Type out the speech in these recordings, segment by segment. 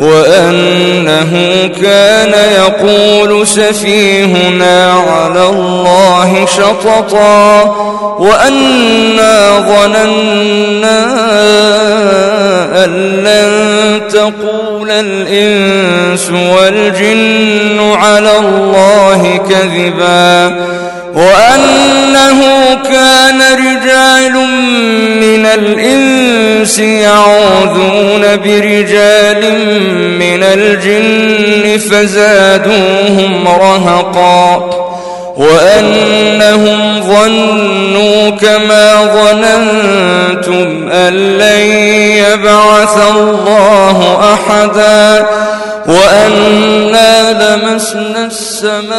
وأنه كان يقول سفيهنا على الله شططا وأنا ظننا أن لن تقول الإنس والجن على الله كذبا وأنه كان رجال من الإنس يعوذون برجال من الجن فزادوهم رهقا وأنهم ظنوا كما ظننتم أن لن يبعث الله أحدا وأنا لمسنا السماء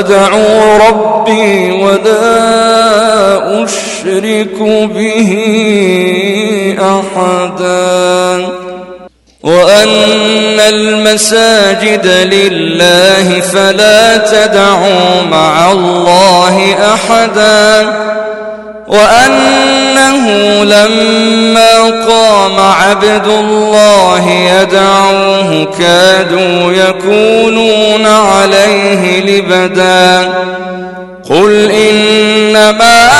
أدعو ربي ولا أشرك به أحدا. وأن المساجد لله فلا تدعوا مع الله أحدا. وأنه لما قام عبد الله يدعوه كادوا يكونون عليه لبدا. قل إنما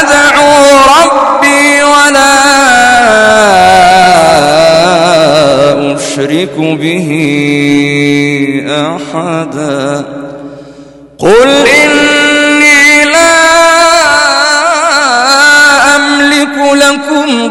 أدعو ربي ولا أشرك به أحدا. قل إني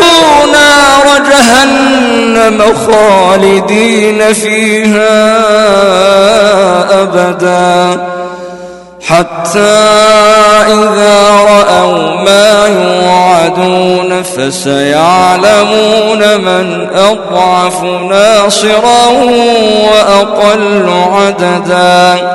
له نار جهنم خالدين فيها أبدا. حتى إذا رأوا ما يوعدون فسيعلمون من أضعف ناصرا وأقل عددا.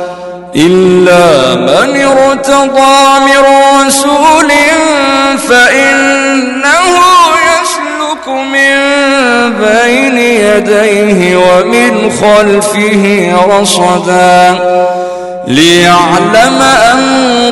إلا من ارتضى من رسول فإنه يسلك من بين يديه ومن خلفه رصدا ليعلم أن